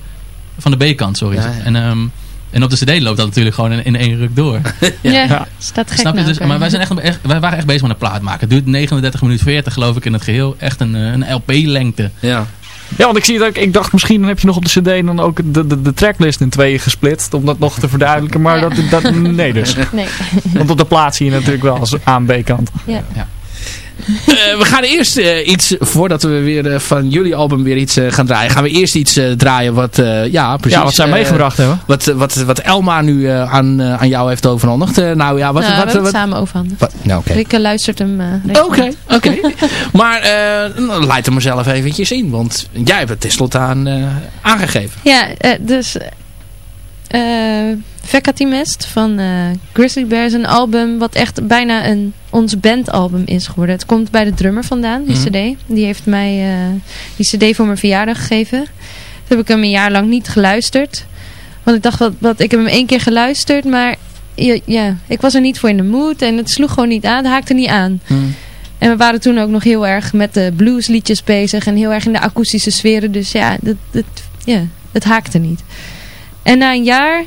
van de B-kant, sorry. En, um, en op de cd loopt dat natuurlijk gewoon in, in één ruk door. ja, ja. staat gek Snap je? Dus, maar wij, zijn echt, echt, wij waren echt bezig met een plaat maken. Het duurt 39 minuten 40 geloof ik in het geheel. Echt een, eh, een LP-lengte. Ja. Ja, want ik zie dat ik dacht misschien heb je nog op de cd dan ook de, de, de tracklist in tweeën gesplitst. Om dat nog te verduidelijken. Maar dat, dat, nee dus. Nee. Want op de plaats zie je natuurlijk wel als A B-kant. Ja. ja. Uh, we gaan eerst uh, iets, voordat we weer uh, van jullie album weer iets gaan draaien, gaan we eerst iets draaien wat, ja, precies. Ja, wat zij meegebracht hebben. Wat, wat, wat Elma nu aan, aan jou heeft overhandigd. nou ja, wat, nou, wat, we wat, samen overhandigd. Nou, okay. Ik luistert hem. Oké, oké. maar leid hem mezelf eventjes in, want jij hebt het tenslotte aan aangegeven. Ja, dus uh, Vecatimest van uh, Grizzly Bears. Een album wat echt bijna een ons bandalbum is geworden. Het komt bij de drummer vandaan, die mhm. cd. Die heeft mij uh, die cd voor mijn verjaardag gegeven. Toen heb ik hem een jaar lang niet geluisterd. Want ik dacht, wat, wat, ik heb hem één keer geluisterd, maar ja, ja, ik was er niet voor in de mood. En het sloeg gewoon niet aan, het haakte niet aan. Mhm. En we waren toen ook nog heel erg met de bluesliedjes bezig. En heel erg in de akoestische sferen. Dus ja, dat, dat, ja het haakte niet. En na een jaar,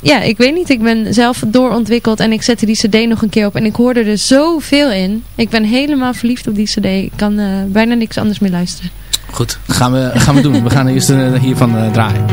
ja, ik weet niet, ik ben zelf doorontwikkeld en ik zette die cd nog een keer op en ik hoorde er zoveel in. Ik ben helemaal verliefd op die cd. Ik kan uh, bijna niks anders meer luisteren. Goed, gaan we, gaan we doen. We gaan eerst uh, hiervan uh, draaien.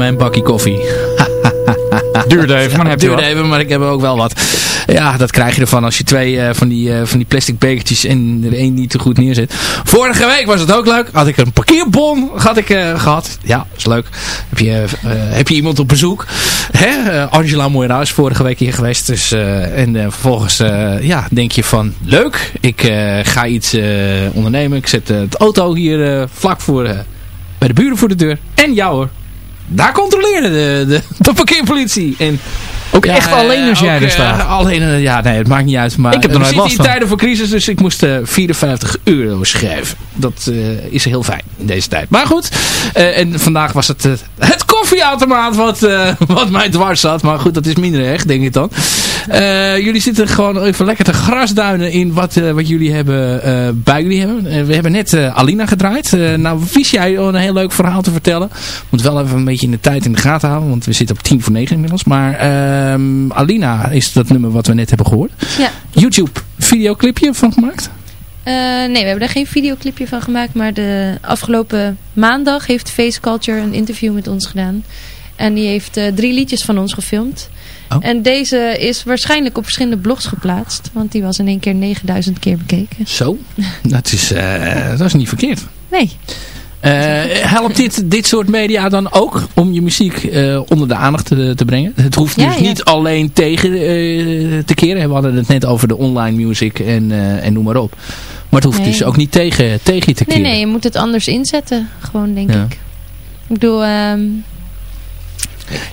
Mijn bakkie koffie. Duurde even, maar heb je Duurde even, maar ik heb ook wel wat. Ja, dat krijg je ervan als je twee uh, van, die, uh, van die plastic bekertjes en er één niet te goed neerzet. Vorige week was het ook leuk. Had ik een parkeerbon had ik, uh, gehad. Ja, is leuk. Heb je, heb je iemand op bezoek. Hè? Angela Moerenhuis vorige week hier geweest. Dus, en vervolgens ja, denk je van leuk. Ik ga iets ondernemen. Ik zet het auto hier vlak voor bij de buren voor de deur. En jou hoor. Daar controleerde de, de, de parkeerpolitie. En ook echt alleen als jij er staat? Uh, alleen, uh, ja, nee, het maakt niet uit. Maar ik heb er nooit last in tijden voor crisis, dus ik moest uh, 54 euro schrijven. Dat is heel fijn in deze tijd. Maar goed, en vandaag was het het koffieautomaat wat, wat mij dwars zat. Maar goed, dat is minder erg, denk ik dan. jullie zitten gewoon even lekker te grasduinen in wat, wat jullie hebben, bij jullie hebben. we hebben net Alina gedraaid. nou, vies jij een heel leuk verhaal te vertellen. Moet wel even een beetje in de tijd in de gaten houden, want we zitten op tien voor negen inmiddels. Maar Um, Alina is dat nummer wat we net hebben gehoord. Ja. YouTube videoclipje van gemaakt? Uh, nee, we hebben er geen videoclipje van gemaakt. Maar de afgelopen maandag heeft Face Culture een interview met ons gedaan. En die heeft uh, drie liedjes van ons gefilmd. Oh. En deze is waarschijnlijk op verschillende blogs geplaatst. Want die was in één keer 9000 keer bekeken. Zo? dat, is, uh, dat is niet verkeerd. Nee. Uh, helpt dit, dit soort media dan ook om je muziek uh, onder de aandacht te, te, brengen? Het hoeft dus ja, niet alleen tegen uh, te keren. We hadden het net over de online music en, en noem maar op. Maar het hoeft nee. dus ook niet tegen, tegen je te keren. Nee, nee, je moet het anders inzetten. Gewoon, denk ik. Ik bedoel... Um,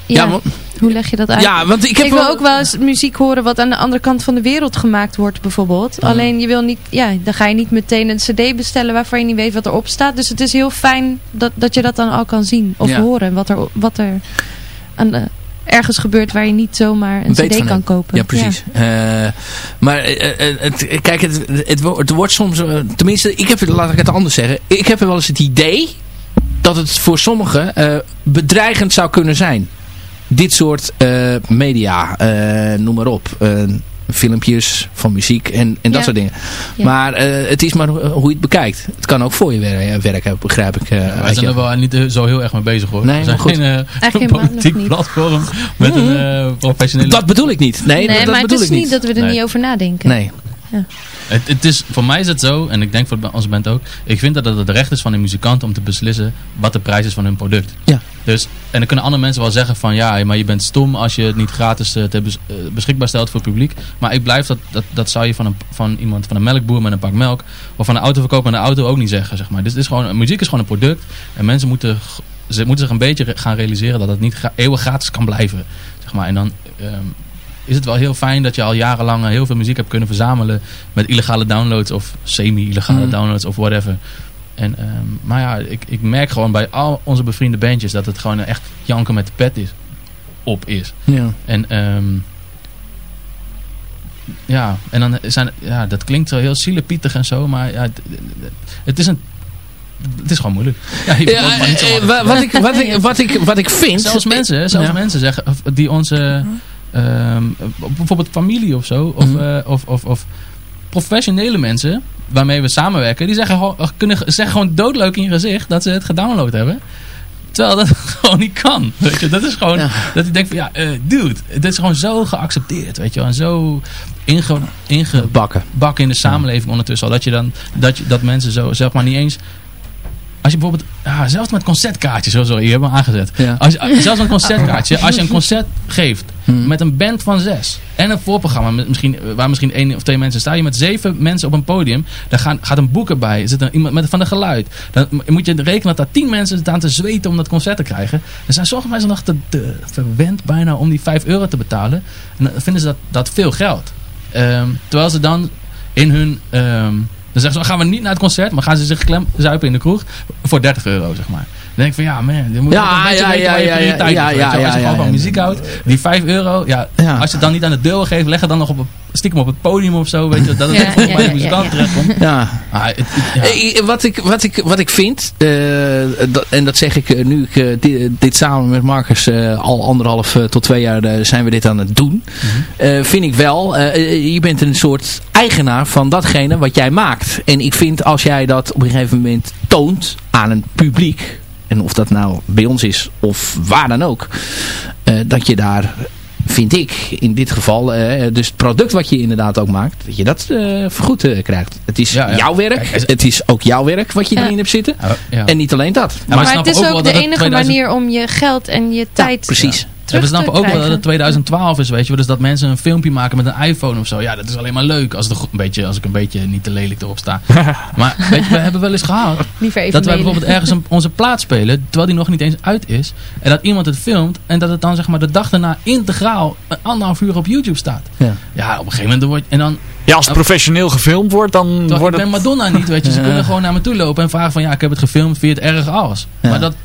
ja, ja hoe leg je dat uit? Ja, want ik, heb ik wil ook wel eens muziek horen wat aan de andere kant van de wereld gemaakt wordt bijvoorbeeld. Alleen je wil niet, ja, dan ga je niet meteen een cd bestellen waarvan je niet weet wat erop staat. Dus het is heel fijn dat, dat je dat dan al kan zien of horen. Wat er, wat er aan de, ergens gebeurt waar je niet zomaar een cd kan kopen. Ja, precies. Ja. Uh, maar uh, het, kijk, het, het, het, wordt soms, tenminste, ik heb, laat ik het anders zeggen. Ik heb wel eens het idee dat het voor sommigen bedreigend zou kunnen zijn dit soort media, noem maar op. Uh, filmpjes van muziek en, en dat soort dingen. Ja. Maar het is maar hoe je het bekijkt. Het kan ook voor je werken, begrijp ik. Ja, wij zijn er wel niet zo heel erg mee bezig hoor. Nee, we zijn geen politiek platform met een professionele... Dat bedoel ik niet. Nee, nee dat, maar dat het is niet dat we er nee. niet over nadenken. Nee. Het, het, is, voor mij is het zo, en ik denk voor onze band ook. Ik vind dat het het recht is van de muzikant om te beslissen wat de prijs is van hun product. Ja. Dus, en dan kunnen andere mensen wel zeggen van ja, maar je bent stom als je het niet gratis uh, te bes, uh, beschikbaar stelt voor het publiek. Maar ik blijf dat, dat, dat zou je van, een, van iemand, van een melkboer met een pak melk of van een autoverkoper met een auto ook niet zeggen. Zeg maar. Dus het is gewoon, muziek is gewoon een product en mensen moeten, ze moeten zich een beetje gaan realiseren dat het niet gra eeuwig gratis kan blijven. Zeg maar. En dan... Um, is het wel heel fijn dat je al jarenlang heel veel muziek hebt kunnen verzamelen met illegale downloads of semi-illegale mm. downloads of whatever. En, um, maar ja, ik, ik merk gewoon bij al onze bevriende bandjes dat het gewoon echt janken met de pet is, op is. Ja. En um, ja, en dan zijn, ja, dat klinkt wel heel zielepietig en zo, maar ja, het, het is een het is gewoon moeilijk. Ja, ja eh, wat, ik, wat, ik, wat, ik, wat ik vind... Zelfs mensen, zelfs ja. mensen zeggen, die onze... Um, bijvoorbeeld familie of zo. Of, mm -hmm. uh, of, of, of professionele mensen waarmee we samenwerken. Die zeggen, kunnen, zeggen gewoon doodleuk in je gezicht dat ze het gedownload hebben. Terwijl dat gewoon niet kan. Weet je? Dat is gewoon ja. dat je denkt van ja, uh, dude, het is gewoon zo geaccepteerd. Weet je wel. En zo inge, ingebakken bakken in de samenleving ondertussen al. Dat, je dan, dat, je, dat mensen zo zeg maar niet eens als je bijvoorbeeld, zelfs met concertkaartjes, zo, zo, je hebt hem aangezet. Ja. Als zelfs een concertkaartje, als je een concert geeft hmm. met een band van zes en een voorprogramma met misschien, waar misschien één of twee mensen staan, je met zeven mensen op een podium, dan gaan, gaat een boek erbij, zit er iemand met, van de geluid. Dan moet je rekenen dat daar tien mensen staan te zweten om dat concert te krijgen. Er zijn sommige mensen nog te, te verwend bijna om die vijf euro te betalen. En dan vinden ze dat, dat veel geld. Um, terwijl ze dan in hun... Um, dan zeggen ze, gaan we niet naar het concert, maar gaan ze zich klem zuipen in de kroeg voor 30 euro, zeg maar. Dan denk ik van, ja man, je moet ja, een beetje ja, weten ja, waar je prioriteit ja, ja, ja, Als je gewoon van muziek houdt, die 5 euro, ja, als je het dan niet aan de deur geeft, leg het dan nog op een, stiekem op het podium of zo, weet je, dat het ja, ja, bij de muzikant terechtkomt. Ja. Ah, het, het, wat, ik, wat, ik, wat ik vind, uh, dat, en dat zeg ik nu ik uh, dit, dit, samen met Marcus uh, al anderhalf tot twee jaar zijn we dit aan het doen, mm -hmm. vind ik wel, je bent een soort eigenaar van datgene wat jij maakt. En ik vind als jij dat op een gegeven moment toont aan een publiek en of dat nou bij ons is of waar dan ook, dat je daar vind ik in dit geval, uh, dus het product wat je inderdaad ook maakt, dat je dat uh, vergoed uh, krijgt. Het is jouw werk, het is ook jouw werk wat je erin hebt zitten. En niet alleen dat. Maar, maar het is ook, ook de enige 2000... manier om je geld en je tijd... precies we snappen ook wel dat het 2012 is, weet je. Dus dat mensen een filmpje maken met een iPhone of zo. Ja, dat is alleen maar leuk als, het een beetje, als ik een beetje niet te lelijk erop sta. maar weet je, we hebben wel eens gehad dat wij bijvoorbeeld ergens een, onze plaat spelen, terwijl die nog niet eens uit is. En dat iemand het filmt en dat het dan zeg maar de dag daarna integraal een anderhalf uur op YouTube staat. Ja, ja op een gegeven moment wordt... En dan, ja, als het professioneel gefilmd wordt, dan Toch, wordt ik ben Madonna niet, weet je. Ze kunnen gewoon naar me toe lopen en vragen van... Ja, ik heb het gefilmd, vind je het erg als? Maar dat,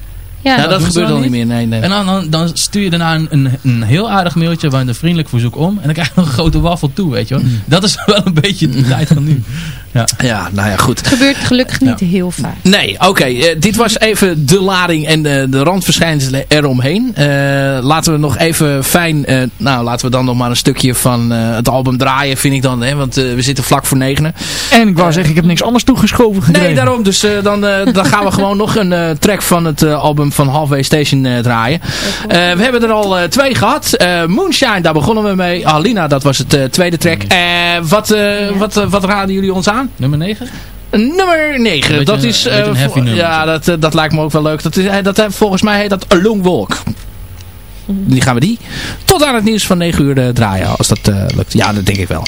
ja, nou, dat, gebeurt al niet meer. Nee, nee. En dan, dan, dan, stuur je daarna een, een, een, heel aardig mailtje waar een vriendelijk verzoek om. En dan krijg je nog een grote wafel toe, weet je wel. Mm. Dat is wel een beetje de tijd van nu. Ja. ja, nou ja, goed. Het gebeurt gelukkig niet heel vaak. Nee, oké. Eh, dit was even de lading en de, de randverschijnselen eromheen. Uh, laten we nog even fijn... Uh, nou, laten we dan nog maar een stukje van het album draaien, vind ik dan. Hè, want we zitten vlak voor negenen. En ik wou zeggen, ik heb niks anders toegeschoven gekregen. Nee, daarom. Dus dan, dan gaan we gewoon nog een track van het album van Halfway Station draaien. we hebben er al twee gehad. Moonshine, daar begonnen we mee. Alina, dat was het tweede track. wat, wat, wat raden jullie ons aan? Nummer 9? Nummer 9. dat is, uh, ja, dat, uh, dat lijkt me ook wel leuk. Dat is, uh, dat, volgens mij heet dat A Long Walk. Die gaan we die tot aan het nieuws van 9 uur draaien. Als dat lukt. Ja, dat denk ik wel.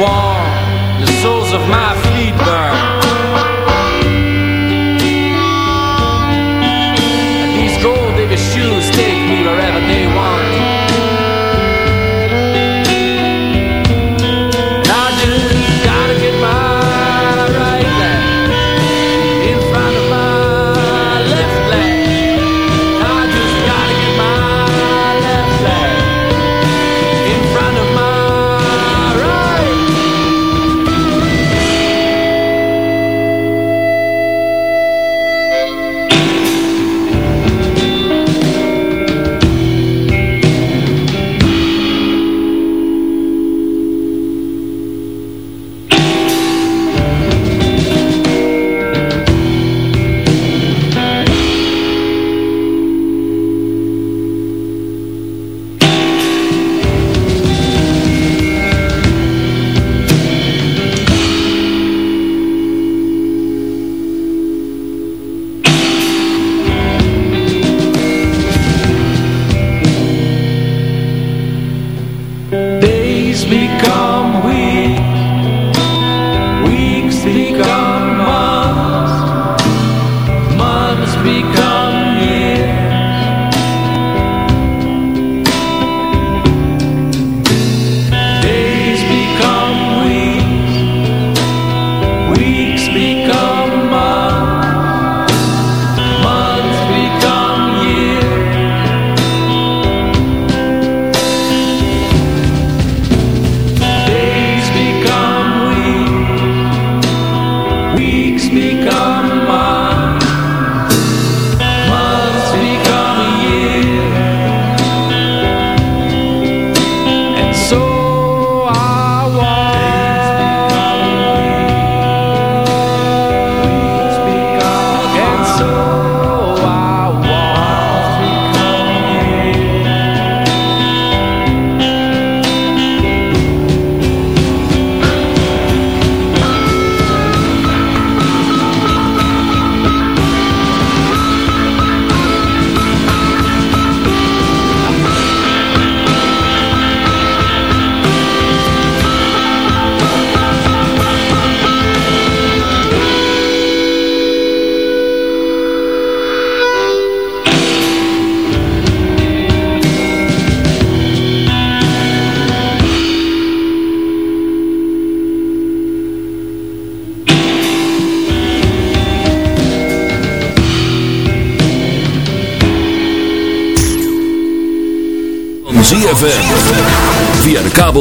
one.